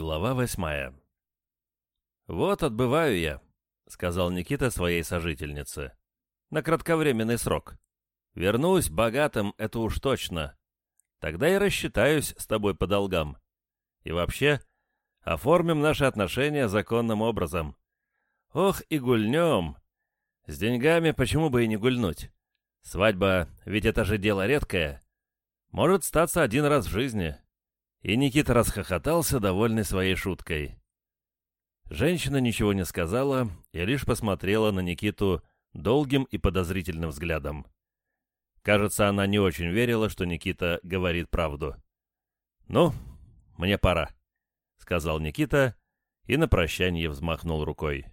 Глава восьмая «Вот отбываю я», — сказал Никита своей сожительнице. «На кратковременный срок. Вернусь богатым, это уж точно. Тогда и рассчитаюсь с тобой по долгам. И вообще, оформим наши отношения законным образом. Ох, и гульнем. С деньгами почему бы и не гульнуть? Свадьба, ведь это же дело редкое. Может статься один раз в жизни». И Никита расхохотался, довольный своей шуткой. Женщина ничего не сказала и лишь посмотрела на Никиту долгим и подозрительным взглядом. Кажется, она не очень верила, что Никита говорит правду. «Ну, мне пора», — сказал Никита и на прощание взмахнул рукой.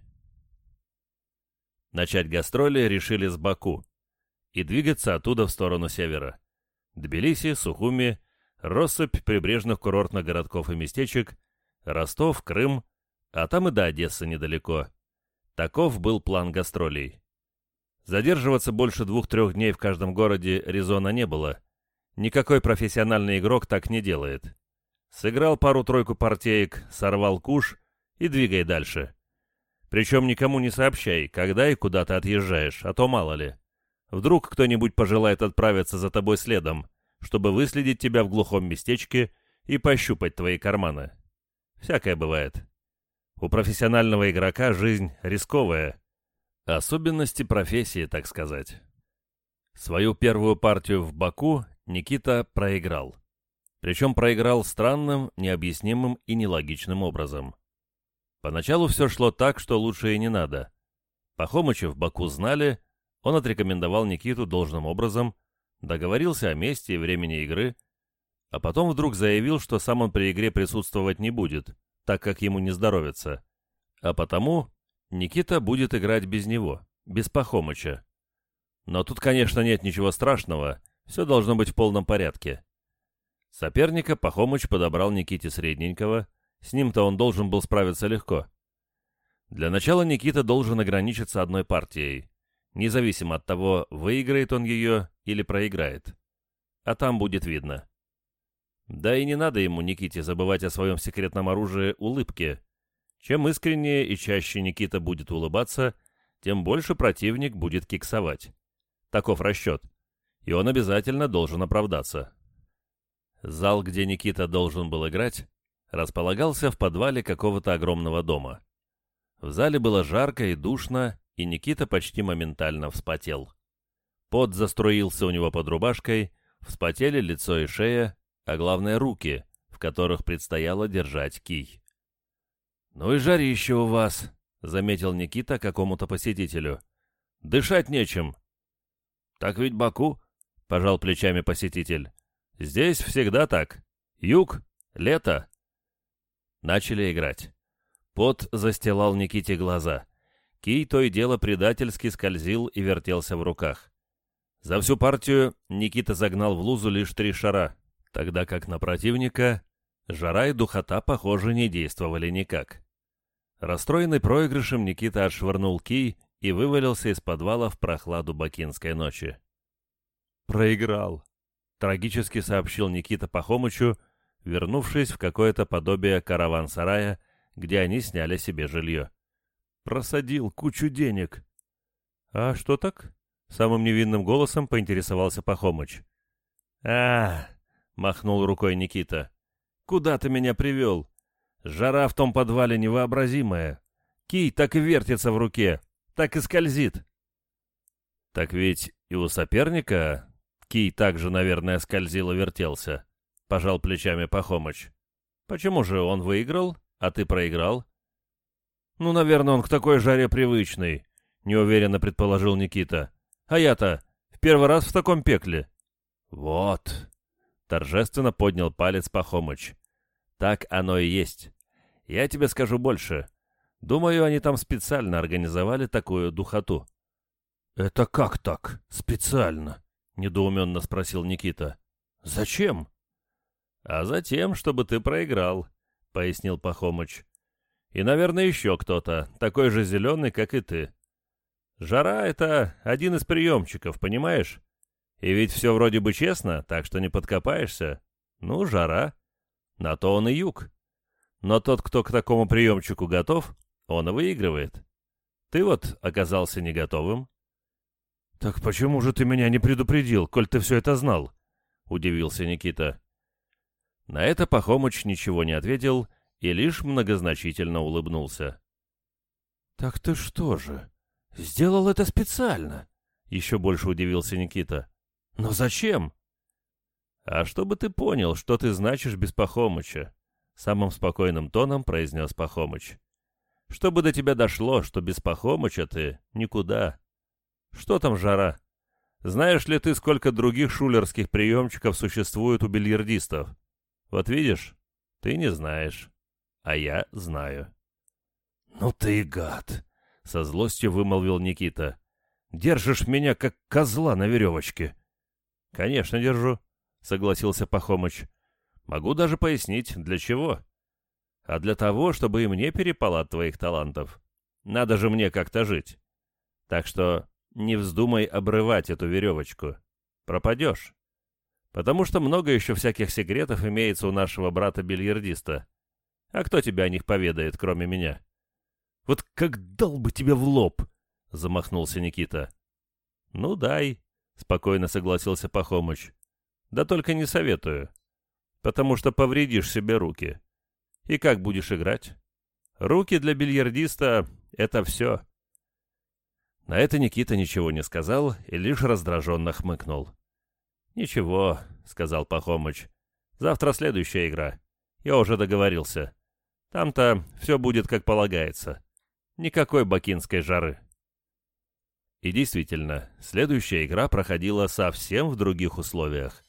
Начать гастроли решили с Баку и двигаться оттуда в сторону севера. Тбилиси, Сухуми россыпь прибрежных курортных городков и местечек, Ростов, Крым, а там и до Одессы недалеко. Таков был план гастролей. Задерживаться больше двух-трех дней в каждом городе резона не было. Никакой профессиональный игрок так не делает. Сыграл пару-тройку партеек, сорвал куш и двигай дальше. Причем никому не сообщай, когда и куда ты отъезжаешь, а то мало ли. Вдруг кто-нибудь пожелает отправиться за тобой следом, чтобы выследить тебя в глухом местечке и пощупать твои карманы. Всякое бывает. У профессионального игрока жизнь рисковая. Особенности профессии, так сказать. Свою первую партию в Баку Никита проиграл. Причем проиграл странным, необъяснимым и нелогичным образом. Поначалу все шло так, что лучше и не надо. Пахомыча в Баку знали, он отрекомендовал Никиту должным образом – договорился о месте и времени игры, а потом вдруг заявил, что сам он при игре присутствовать не будет, так как ему не здоровится, а потому Никита будет играть без него, без Пахомыча. Но тут, конечно, нет ничего страшного, все должно быть в полном порядке. Соперника Пахомыч подобрал Никите Средненького, с ним-то он должен был справиться легко. Для начала Никита должен ограничиться одной партией, независимо от того, выиграет он ее или проиграет. А там будет видно. Да и не надо ему, Никите, забывать о своем секретном оружии улыбки. Чем искреннее и чаще Никита будет улыбаться, тем больше противник будет киксовать. Таков расчет. И он обязательно должен оправдаться. Зал, где Никита должен был играть, располагался в подвале какого-то огромного дома. В зале было жарко и душно, и Никита почти моментально вспотел. Пот заструился у него под рубашкой, вспотели лицо и шея, а главное руки, в которых предстояло держать кий. «Ну и жарище у вас», — заметил Никита какому-то посетителю. «Дышать нечем». «Так ведь Баку», — пожал плечами посетитель. «Здесь всегда так. Юг, лето». Начали играть. Пот застилал Никите глаза. Кий то и дело предательски скользил и вертелся в руках. За всю партию Никита загнал в лузу лишь три шара, тогда как на противника жара и духота, похоже, не действовали никак. Расстроенный проигрышем, Никита отшвырнул кий и вывалился из подвала в прохладу бакинской ночи. «Проиграл», — трагически сообщил Никита Пахомычу, вернувшись в какое-то подобие караван-сарая, где они сняли себе жилье. Просадил кучу денег. А что так? Самым невинным голосом поинтересовался Пахомыч. а махнул рукой Никита. «Куда ты меня привел? Жара в том подвале невообразимая. Кий так и вертится в руке, так и скользит». «Так ведь и у соперника Кий также, наверное, скользил и вертелся», — пожал плечами Пахомыч. «Почему же он выиграл, а ты проиграл?» «Ну, наверное, он к такой жаре привычный», — неуверенно предположил Никита. «А я-то в первый раз в таком пекле». «Вот», — торжественно поднял палец Пахомыч. «Так оно и есть. Я тебе скажу больше. Думаю, они там специально организовали такую духоту». «Это как так? Специально?» — недоуменно спросил Никита. «Зачем?» «А затем, чтобы ты проиграл», — пояснил Пахомыч. И, наверное, еще кто-то, такой же зеленый, как и ты. Жара — это один из приемчиков, понимаешь? И ведь все вроде бы честно, так что не подкопаешься. Ну, жара. На то он и юг. Но тот, кто к такому приемчику готов, он и выигрывает. Ты вот оказался не готовым. «Так почему же ты меня не предупредил, коль ты все это знал?» — удивился Никита. На это Пахомыч ничего не ответил и лишь многозначительно улыбнулся. «Так ты что же, сделал это специально?» — еще больше удивился Никита. «Но зачем?» «А чтобы ты понял, что ты значишь без Пахомыча», — самым спокойным тоном произнес Пахомыч. «Чтобы до тебя дошло, что без Пахомыча ты никуда. Что там жара? Знаешь ли ты, сколько других шулерских приемчиков существует у бильярдистов? Вот видишь, ты не знаешь, а я знаю». «Ну ты гад!» — со злостью вымолвил Никита. «Держишь меня, как козла на веревочке». «Конечно, держу», — согласился Пахомыч. «Могу даже пояснить, для чего. А для того, чтобы и мне перепало от твоих талантов. Надо же мне как-то жить. Так что не вздумай обрывать эту веревочку. Пропадешь. Потому что много еще всяких секретов имеется у нашего брата-бильярдиста. А кто тебе о них поведает, кроме меня? Вот как дал бы тебе в лоб!» — замахнулся Никита. «Ну, дай», — спокойно согласился Пахомыч. «Да только не советую, потому что повредишь себе руки. И как будешь играть? Руки для бильярдиста — это все». На это Никита ничего не сказал и лишь раздраженно хмыкнул. «Ничего», — сказал Пахомыч. «Завтра следующая игра. Я уже договорился. Там-то все будет как полагается. Никакой бакинской жары». И действительно, следующая игра проходила совсем в других условиях.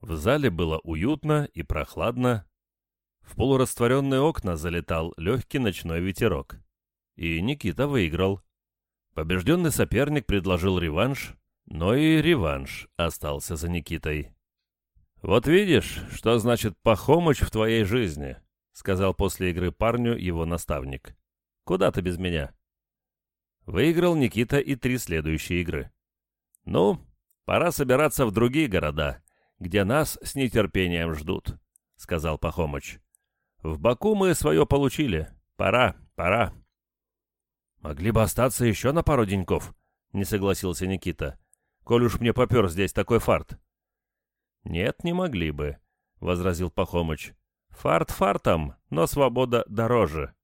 В зале было уютно и прохладно. В полурастворенные окна залетал легкий ночной ветерок. И Никита выиграл. Побежденный соперник предложил реванш, но и реванш остался за Никитой. «Вот видишь, что значит Пахомыч в твоей жизни», — сказал после игры парню его наставник. «Куда ты без меня?» Выиграл Никита и три следующие игры. «Ну, пора собираться в другие города, где нас с нетерпением ждут», — сказал Пахомыч. «В Баку мы свое получили. Пора, пора». «Могли бы остаться еще на пару деньков», — не согласился Никита. «Коль уж мне попер здесь такой фарт». «Нет, не могли бы», — возразил Пахомыч. «Фарт фартом, но свобода дороже».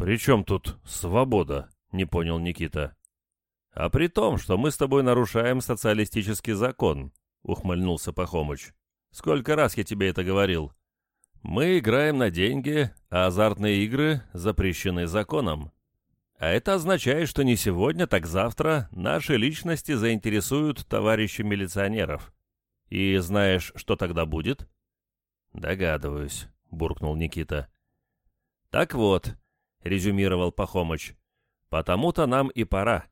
«При чем тут свобода?» — не понял Никита. «А при том, что мы с тобой нарушаем социалистический закон», — ухмыльнулся Пахомыч. «Сколько раз я тебе это говорил? Мы играем на деньги, а азартные игры запрещены законом. А это означает, что не сегодня, так завтра наши личности заинтересуют товарищи милиционеров. И знаешь, что тогда будет? Догадываюсь, буркнул Никита. Так вот, резюмировал Пахомыч, потому-то нам и пора.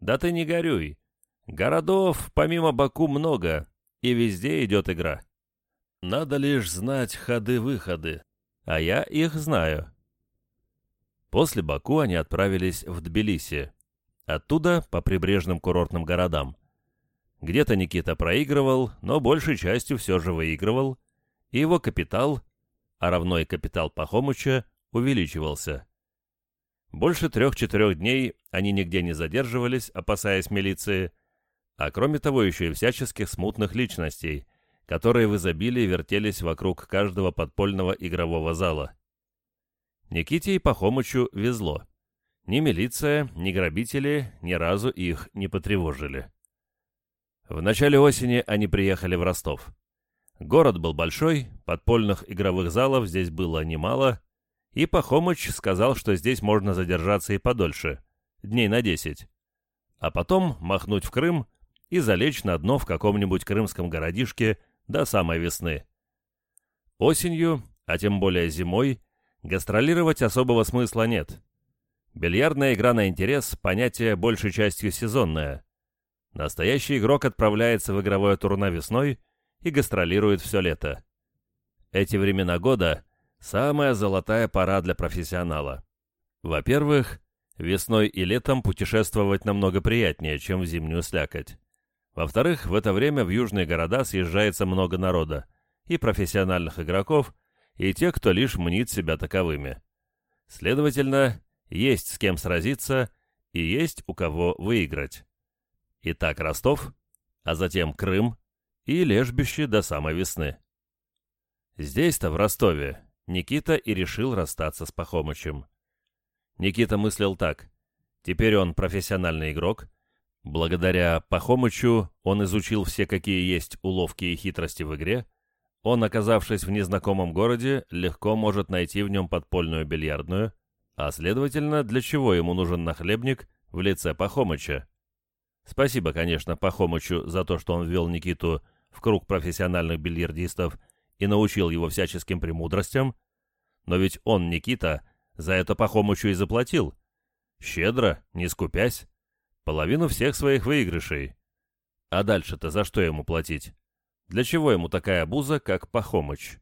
Да ты не горюй. Городов помимо Баку много, и везде идет игра. Надо лишь знать ходы-выходы, а я их знаю. После Баку они отправились в Тбилиси. Оттуда по прибрежным курортным городам. Где-то Никита проигрывал, но большей частью все же выигрывал, и его капитал, а равно и капитал Пахомыча, увеличивался. Больше трех-четырех дней они нигде не задерживались, опасаясь милиции, а кроме того еще и всяческих смутных личностей, которые в изобилии вертелись вокруг каждого подпольного игрового зала. Никите и Пахомычу везло. Ни милиция, ни грабители ни разу их не потревожили. В начале осени они приехали в Ростов. Город был большой, подпольных игровых залов здесь было немало, и Пахомыч сказал, что здесь можно задержаться и подольше, дней на десять, а потом махнуть в Крым и залечь на дно в каком-нибудь крымском городишке до самой весны. Осенью, а тем более зимой, Гастролировать особого смысла нет. Бильярдная игра на интерес – понятие большей частью сезонное. Настоящий игрок отправляется в игровое турне весной и гастролирует все лето. Эти времена года – самая золотая пора для профессионала. Во-первых, весной и летом путешествовать намного приятнее, чем в зимнюю слякоть. Во-вторых, в это время в южные города съезжается много народа, и профессиональных игроков, и те, кто лишь мнит себя таковыми. Следовательно, есть с кем сразиться и есть у кого выиграть. Итак, Ростов, а затем Крым и лежбище до самой весны. Здесь-то, в Ростове, Никита и решил расстаться с Пахомычем. Никита мыслил так. Теперь он профессиональный игрок. Благодаря Пахомычу он изучил все, какие есть уловки и хитрости в игре. Он, оказавшись в незнакомом городе, легко может найти в нем подпольную бильярдную, а следовательно, для чего ему нужен нахлебник в лице Пахомыча. Спасибо, конечно, Пахомычу за то, что он ввел Никиту в круг профессиональных бильярдистов и научил его всяческим премудростям, но ведь он, Никита, за это Пахомычу и заплатил. Щедро, не скупясь. Половину всех своих выигрышей. А дальше-то за что ему платить? Для чего ему такая обуза, как Пахомыч?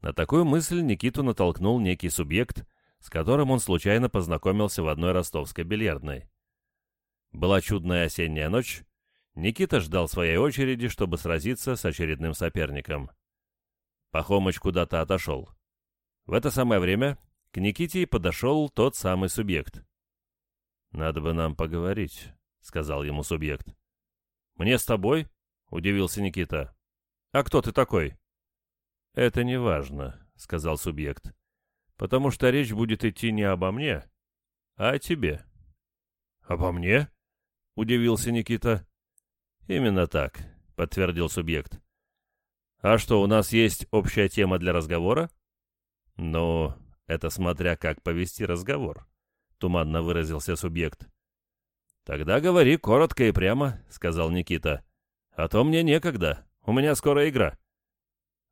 На такую мысль Никиту натолкнул некий субъект, с которым он случайно познакомился в одной ростовской бильярдной. Была чудная осенняя ночь. Никита ждал своей очереди, чтобы сразиться с очередным соперником. Пахомыч куда-то отошел. В это самое время к Никите подошел тот самый субъект. «Надо бы нам поговорить», — сказал ему субъект. «Мне с тобой?» — удивился Никита. «А кто ты такой?» «Это не важно», — сказал субъект, «потому что речь будет идти не обо мне, а о тебе». «Обо мне?» — удивился Никита. «Именно так», — подтвердил субъект. «А что, у нас есть общая тема для разговора?» «Ну, это смотря как повести разговор», — туманно выразился субъект. «Тогда говори коротко и прямо», — сказал Никита. «А то мне некогда, у меня скоро игра».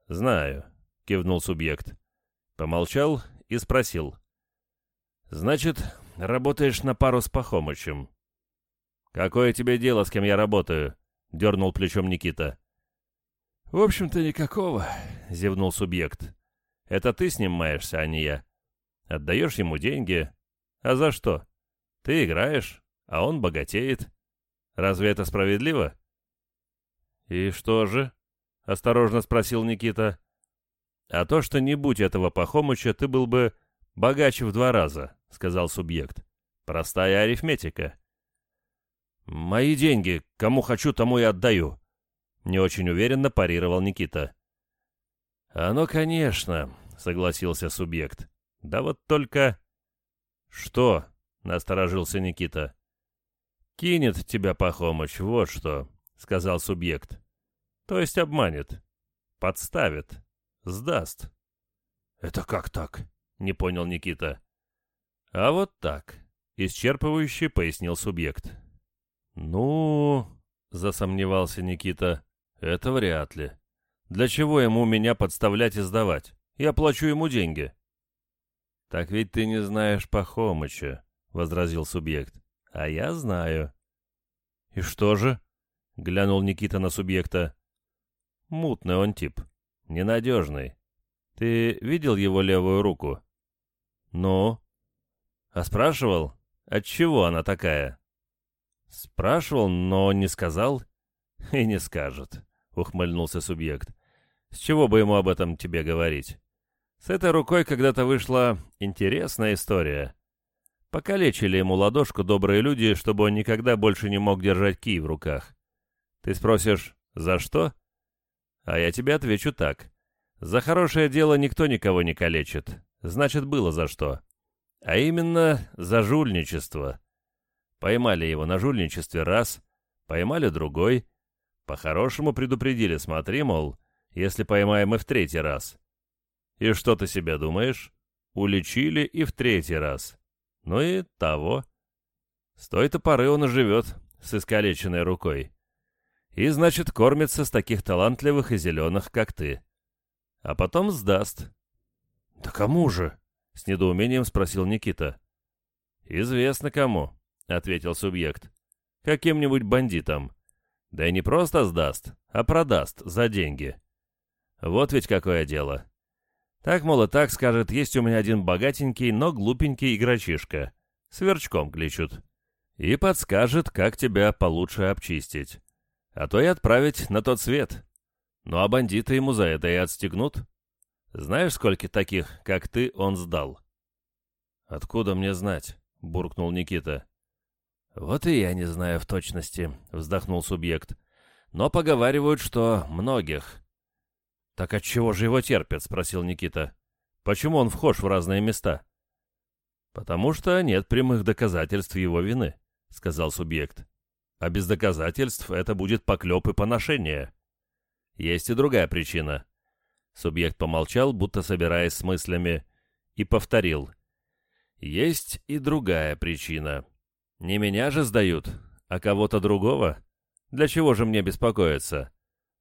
«Знаю», — кивнул субъект. Помолчал и спросил. «Значит, работаешь на пару с Пахомычем?» «Какое тебе дело, с кем я работаю?» — дернул плечом Никита. «В общем-то, никакого», — зевнул субъект. «Это ты с ним маешься, а не я. Отдаешь ему деньги. А за что? Ты играешь, а он богатеет. Разве это справедливо?» «И что же?» — осторожно спросил Никита. «А то, что не будь этого Пахомыча, ты был бы богаче в два раза», — сказал субъект. «Простая арифметика». «Мои деньги, кому хочу, тому и отдаю», — не очень уверенно парировал Никита. «Оно, конечно», — согласился субъект. «Да вот только...» «Что?» — насторожился Никита. «Кинет тебя Пахомыч, вот что», — сказал субъект. «То есть обманет. Подставит. Сдаст». «Это как так?» — не понял Никита. «А вот так», — исчерпывающе пояснил субъект. «Ну...» — засомневался Никита. «Это вряд ли. Для чего ему меня подставлять и сдавать? Я плачу ему деньги». «Так ведь ты не знаешь Пахомыча», — возразил субъект. «А я знаю». «И что же?» — глянул Никита на субъекта. «Мутный он тип. Ненадежный. Ты видел его левую руку?» «Ну?» «А спрашивал, отчего она такая?» Спрашивал, но не сказал. И не скажет, ухмыльнулся субъект. С чего бы ему об этом тебе говорить? С этой рукой когда-то вышла интересная история. Покалечили ему ладошку добрые люди, чтобы он никогда больше не мог держать кий в руках. Ты спросишь, за что? А я тебе отвечу так. За хорошее дело никто никого не калечит. Значит, было за что. А именно, за жульничество. Поймали его на жульничестве раз, поймали другой. По-хорошему предупредили, смотри, мол, если поймаем и в третий раз. И что ты себе думаешь? Уличили и в третий раз. Ну и того. С той-то поры он и живет с искалеченной рукой. И, значит, кормится с таких талантливых и зеленых, как ты. А потом сдаст. «Да кому же?» — с недоумением спросил Никита. «Известно кому», — ответил субъект. «Каким-нибудь бандитам. Да и не просто сдаст, а продаст за деньги. Вот ведь какое дело. Так, мол, и так скажет, есть у меня один богатенький, но глупенький игрочишка. Сверчком кличут. И подскажет, как тебя получше обчистить. А то и отправить на тот свет. Ну а бандиты ему за это и отстегнут. Знаешь, сколько таких, как ты, он сдал?» «Откуда мне знать?» — буркнул Никита. «Вот и я не знаю в точности», — вздохнул субъект. «Но поговаривают, что многих». «Так отчего же его терпят?» — спросил Никита. «Почему он вхож в разные места?» «Потому что нет прямых доказательств его вины», — сказал субъект. «А без доказательств это будет поклеп и поношение». «Есть и другая причина». Субъект помолчал, будто собираясь с мыслями, и повторил. «Есть и другая причина». Не меня же сдают, а кого-то другого. Для чего же мне беспокоиться?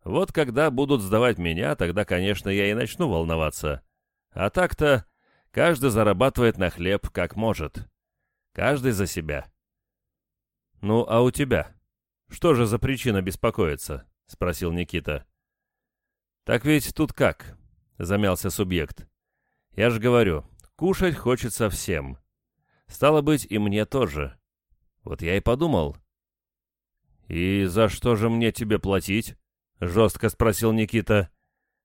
Вот когда будут сдавать меня, тогда, конечно, я и начну волноваться. А так-то каждый зарабатывает на хлеб как может. Каждый за себя. Ну, а у тебя? Что же за причина беспокоиться? Спросил Никита. Так ведь тут как? Замялся субъект. Я же говорю, кушать хочется всем. Стало быть, и мне тоже. Вот я и подумал. «И за что же мне тебе платить?» — жестко спросил Никита.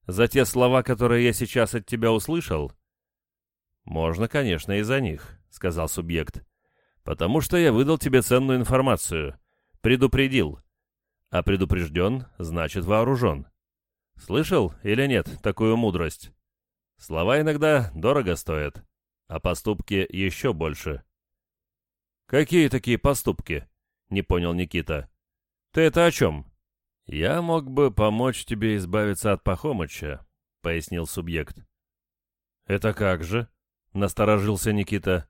«За те слова, которые я сейчас от тебя услышал?» «Можно, конечно, и за них», — сказал субъект. «Потому что я выдал тебе ценную информацию. Предупредил. А предупрежден, значит вооружен. Слышал или нет такую мудрость? Слова иногда дорого стоят, а поступки еще больше». «Какие такие поступки?» — не понял Никита. «Ты это о чем?» «Я мог бы помочь тебе избавиться от Пахомыча», — пояснил субъект. «Это как же?» — насторожился Никита.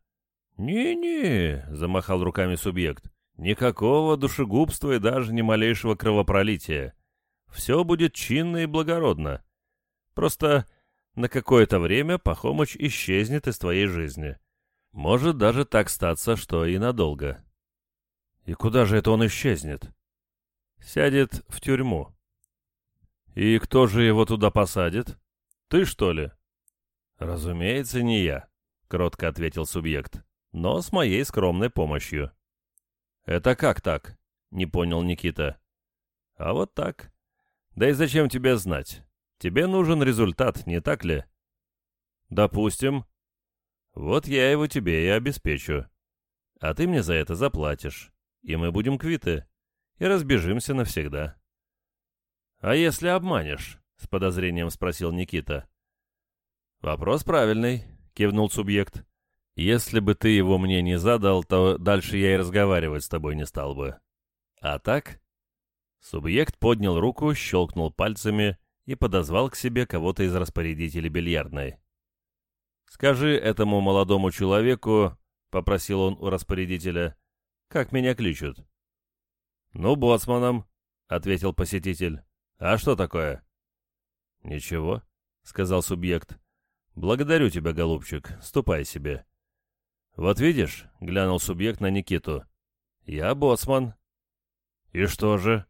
«Не-не», — замахал руками субъект, — «никакого душегубства и даже ни малейшего кровопролития. Все будет чинно и благородно. Просто на какое-то время Пахомыч исчезнет из твоей жизни. Может даже так статься, что и надолго. И куда же это он исчезнет? Сядет в тюрьму. И кто же его туда посадит? Ты, что ли? Разумеется, не я, кротко ответил субъект, но с моей скромной помощью. Это как так? Не понял Никита. А вот так. Да и зачем тебе знать? Тебе нужен результат, не так ли? Допустим, вот я его тебе и обеспечу. А ты мне за это заплатишь, и мы будем квиты, и разбежимся навсегда. А если обманешь? С подозрением спросил Никита. Вопрос правильный, кивнул субъект. Если бы ты его мне не задал, то дальше я и разговаривать с тобой не стал бы. А так? Субъект поднял руку, щелкнул пальцами и подозвал к себе кого-то из распорядителей бильярдной. «Скажи этому молодому человеку, — попросил он у распорядителя, — как меня кличут?» «Ну, боцманом», — ответил посетитель. «А что такое?» «Ничего», — сказал субъект. «Благодарю тебя, голубчик, ступай себе». «Вот видишь», — глянул субъект на Никиту. «Я боцман». «И что же?»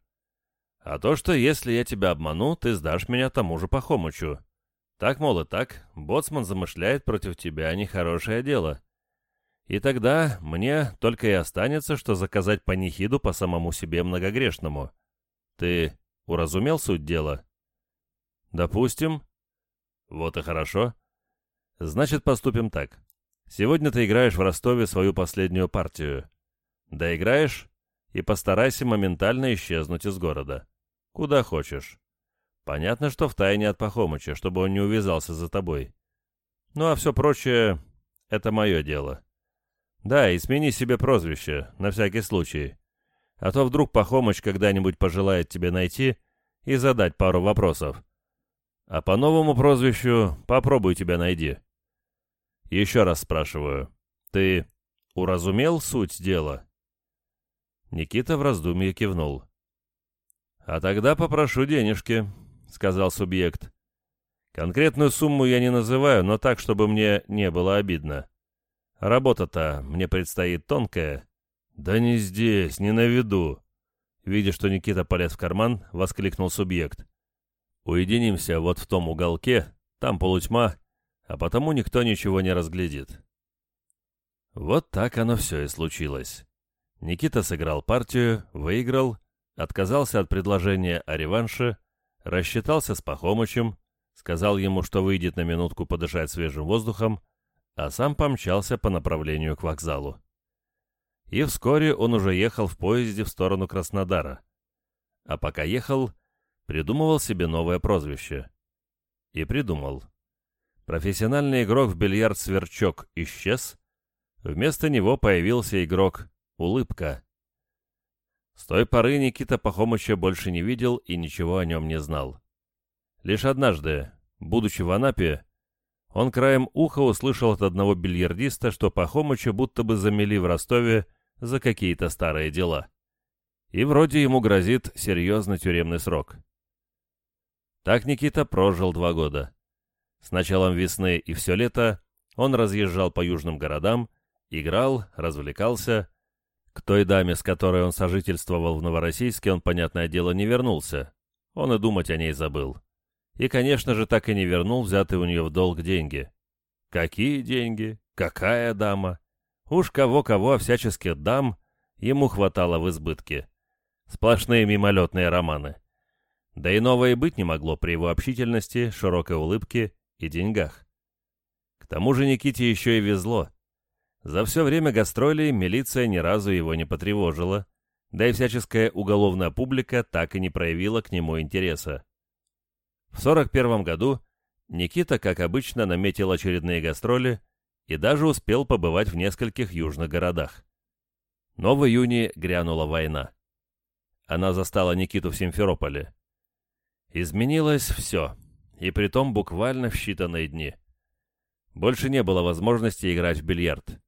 «А то, что если я тебя обману, ты сдашь меня тому же Пахомычу. Так, мол, и так, боцман замышляет против тебя нехорошее дело. И тогда мне только и останется, что заказать панихиду по самому себе многогрешному. Ты уразумел суть дела? Допустим. Вот и хорошо. Значит, поступим так. Сегодня ты играешь в Ростове свою последнюю партию. Доиграешь и постарайся моментально исчезнуть из города. Куда хочешь. Понятно, что в тайне от Пахомыча, чтобы он не увязался за тобой. Ну а все прочее — это мое дело. Да, и смени себе прозвище, на всякий случай. А то вдруг Пахомыч когда-нибудь пожелает тебе найти и задать пару вопросов. А по новому прозвищу попробуй тебя найди. Еще раз спрашиваю, ты уразумел суть дела?» Никита в раздумье кивнул. «А тогда попрошу денежки», сказал субъект. Конкретную сумму я не называю, но так, чтобы мне не было обидно. Работа-то мне предстоит тонкая. Да не здесь, не на виду. Видя, что Никита полез в карман, воскликнул субъект. Уединимся вот в том уголке, там полутьма, а потому никто ничего не разглядит. Вот так оно все и случилось. Никита сыграл партию, выиграл, отказался от предложения о реванше, рассчитался с Пахомычем, сказал ему, что выйдет на минутку подышать свежим воздухом, а сам помчался по направлению к вокзалу. И вскоре он уже ехал в поезде в сторону Краснодара. А пока ехал, придумывал себе новое прозвище. И придумал. Профессиональный игрок в бильярд «Сверчок» исчез, вместо него появился игрок «Улыбка». С той поры Никита Пахомыча больше не видел и ничего о нем не знал. Лишь однажды, будучи в Анапе, он краем уха услышал от одного бильярдиста, что Пахомыча будто бы замели в Ростове за какие-то старые дела. И вроде ему грозит серьезный тюремный срок. Так Никита прожил два года. С началом весны и все лето он разъезжал по южным городам, играл, развлекался, к той даме, с которой он сожительствовал в Новороссийске, он, понятное дело, не вернулся. Он и думать о ней забыл. И, конечно же, так и не вернул взятые у нее в долг деньги. Какие деньги? Какая дама? Уж кого-кого, а всяческих дам ему хватало в избытке. Сплошные мимолетные романы. Да и новое быть не могло при его общительности, широкой улыбке и деньгах. К тому же Никите еще и везло. За все время гастролей милиция ни разу его не потревожила, да и всяческая уголовная публика так и не проявила к нему интереса. В 41 году Никита, как обычно, наметил очередные гастроли и даже успел побывать в нескольких южных городах. Но в июне грянула война. Она застала Никиту в Симферополе. Изменилось все, и притом буквально в считанные дни. Больше не было возможности играть в бильярд.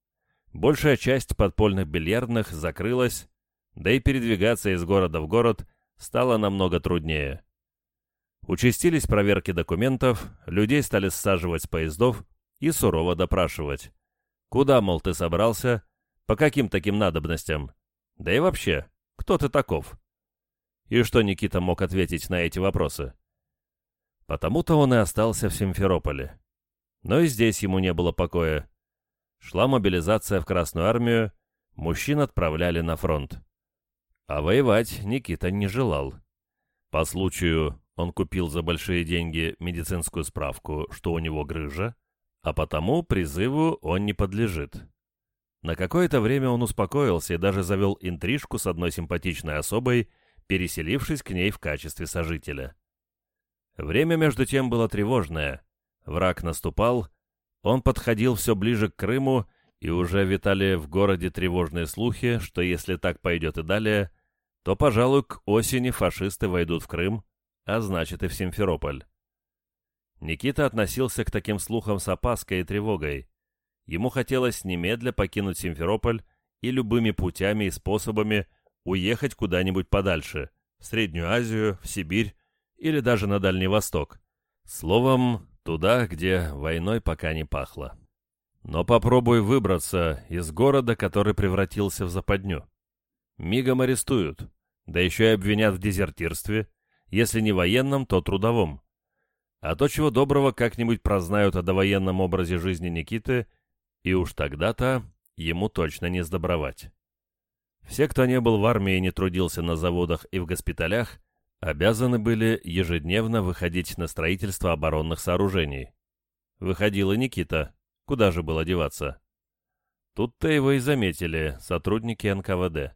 Большая часть подпольных бильярдных закрылась, да и передвигаться из города в город стало намного труднее. Участились проверки документов, людей стали саживать с поездов и сурово допрашивать. Куда, мол, ты собрался? По каким таким надобностям? Да и вообще, кто ты таков? И что Никита мог ответить на эти вопросы? Потому-то он и остался в Симферополе. Но и здесь ему не было покоя. Шла мобилизация в Красную армию, мужчин отправляли на фронт. А воевать Никита не желал. По случаю он купил за большие деньги медицинскую справку, что у него грыжа, а потому призыву он не подлежит. На какое-то время он успокоился и даже завел интрижку с одной симпатичной особой, переселившись к ней в качестве сожителя. Время между тем было тревожное. Враг наступал, он подходил все ближе к Крыму, и уже витали в городе тревожные слухи, что если так пойдет и далее, то, пожалуй, к осени фашисты войдут в Крым, а значит и в Симферополь. Никита относился к таким слухам с опаской и тревогой. Ему хотелось немедля покинуть Симферополь и любыми путями и способами уехать куда-нибудь подальше, в Среднюю Азию, в Сибирь или даже на Дальний Восток. Словом, Туда, где войной пока не пахло. Но попробуй выбраться из города, который превратился в западню. Мигом арестуют, да еще и обвинят в дезертирстве, если не военном, то трудовом. А то, чего доброго, как-нибудь прознают о довоенном образе жизни Никиты, и уж тогда-то ему точно не сдобровать. Все, кто не был в армии и не трудился на заводах и в госпиталях, обязаны были ежедневно выходить на строительство оборонных сооружений. Выходил и Никита, куда же было деваться. Тут-то его и заметили сотрудники НКВД.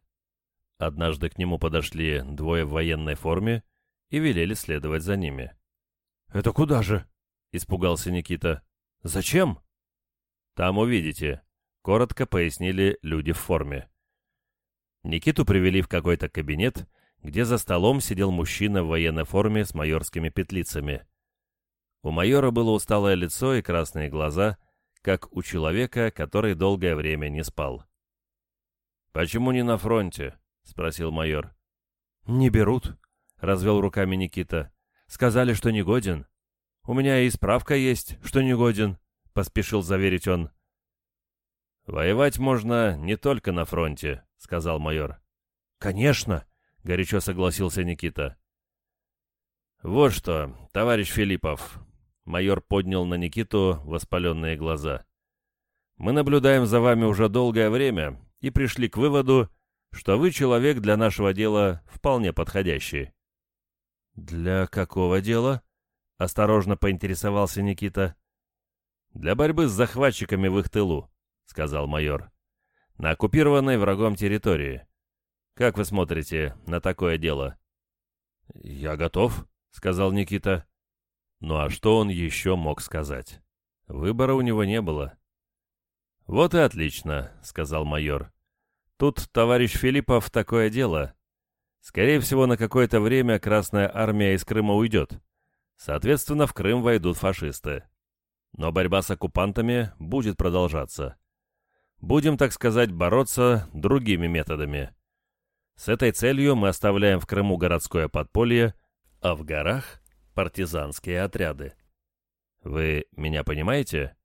Однажды к нему подошли двое в военной форме и велели следовать за ними. «Это куда же?» — испугался Никита. «Зачем?» «Там увидите», — коротко пояснили люди в форме. Никиту привели в какой-то кабинет, где за столом сидел мужчина в военной форме с майорскими петлицами. У майора было усталое лицо и красные глаза, как у человека, который долгое время не спал. «Почему не на фронте?» — спросил майор. «Не берут», — развел руками Никита. «Сказали, что не годен. У меня и справка есть, что не годен», — поспешил заверить он. «Воевать можно не только на фронте», — сказал майор. «Конечно», — горячо согласился Никита. «Вот что, товарищ Филиппов», — майор поднял на Никиту воспаленные глаза. «Мы наблюдаем за вами уже долгое время и пришли к выводу, что вы человек для нашего дела вполне подходящий». «Для какого дела?» — осторожно поинтересовался Никита. «Для борьбы с захватчиками в их тылу», — сказал майор. «На оккупированной врагом территории. Как вы смотрите на такое дело?» «Я готов», — сказал Никита. Ну а что он еще мог сказать? Выбора у него не было. «Вот и отлично», — сказал майор. «Тут, товарищ Филиппов, такое дело. Скорее всего, на какое-то время Красная Армия из Крыма уйдет. Соответственно, в Крым войдут фашисты. Но борьба с оккупантами будет продолжаться. Будем, так сказать, бороться другими методами. С этой целью мы оставляем в Крыму городское подполье, а в горах — партизанские отряды. Вы меня понимаете?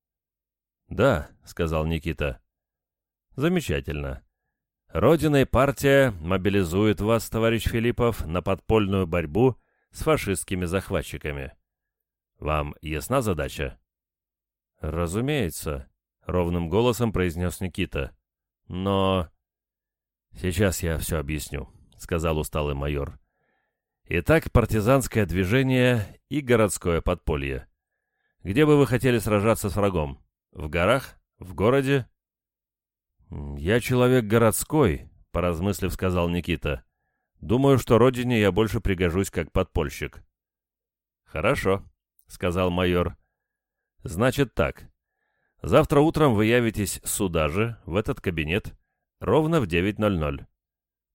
Да, сказал Никита. Замечательно. Родина и партия мобилизуют вас, товарищ Филиппов, на подпольную борьбу с фашистскими захватчиками. Вам ясна задача? Разумеется, ровным голосом произнес Никита. Но... Сейчас я все объясню, сказал усталый майор. Итак, партизанское движение и городское подполье. Где бы вы хотели сражаться с врагом? В горах? В городе? Я человек городской, поразмыслив, сказал Никита. Думаю, что родине я больше пригожусь как подпольщик. Хорошо, сказал майор. Значит так. Завтра утром вы явитесь сюда же, в этот кабинет, ровно в 9.00.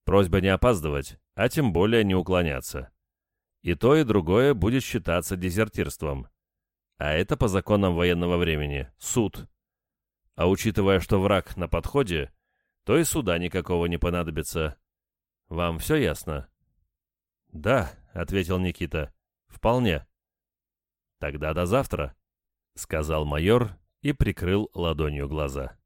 Просьба не опаздывать, а тем более не уклоняться. И то, и другое будет считаться дезертирством. А это по законам военного времени. Суд. А учитывая, что враг на подходе, то и суда никакого не понадобится. Вам все ясно? Да, ответил Никита. Вполне. Тогда до завтра, сказал майор и прикрыл ладонью глаза.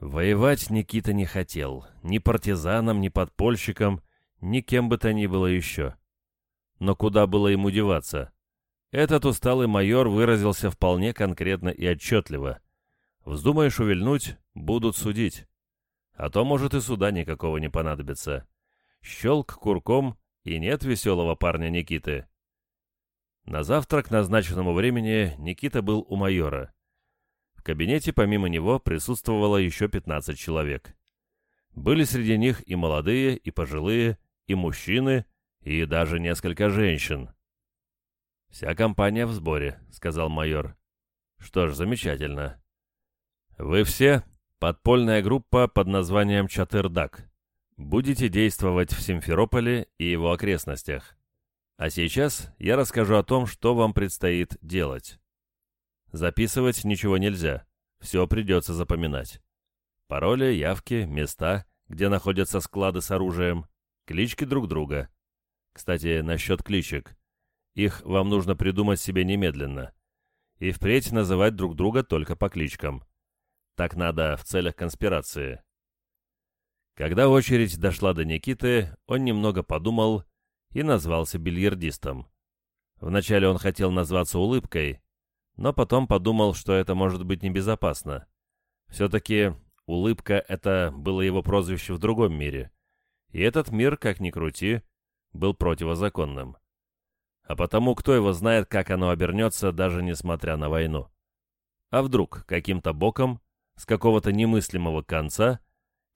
Воевать Никита не хотел. Ни партизаном, ни подпольщиком, ни кем бы то ни было еще. Но куда было ему деваться? Этот усталый майор выразился вполне конкретно и отчетливо. Вздумаешь увильнуть, будут судить. А то, может, и суда никакого не понадобится. Щелк курком, и нет веселого парня Никиты. На завтрак назначенному времени Никита был у майора. Кабинете помимо него присутствовало еще 15 человек. Были среди них и молодые, и пожилые, и мужчины, и даже несколько женщин. «Вся компания в сборе», — сказал майор. «Что ж, замечательно. Вы все — подпольная группа под названием Чатырдак. Будете действовать в Симферополе и его окрестностях. А сейчас я расскажу о том, что вам предстоит делать. Записывать ничего нельзя, все придется запоминать. Пароли, явки, места, где находятся склады с оружием, клички друг друга. Кстати, насчет кличек. Их вам нужно придумать себе немедленно. И впредь называть друг друга только по кличкам. Так надо в целях конспирации. Когда очередь дошла до Никиты, он немного подумал и назвался бильярдистом. Вначале он хотел назваться улыбкой, но потом подумал, что это может быть небезопасно. Все-таки улыбка — это было его прозвище в другом мире. И этот мир, как ни крути, был противозаконным. А потому кто его знает, как оно обернется, даже несмотря на войну. А вдруг каким-то боком, с какого-то немыслимого конца,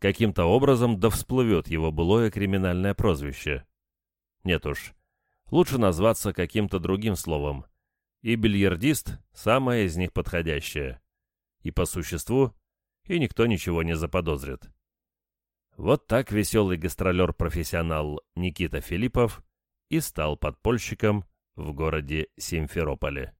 каким-то образом да всплывет его былое криминальное прозвище? Нет уж, лучше назваться каким-то другим словом. И бильярдист – самое из них подходящее. И по существу, и никто ничего не заподозрит. Вот так веселый гастролер-профессионал Никита Филиппов – и стал подпольщиком в городе Симферополе.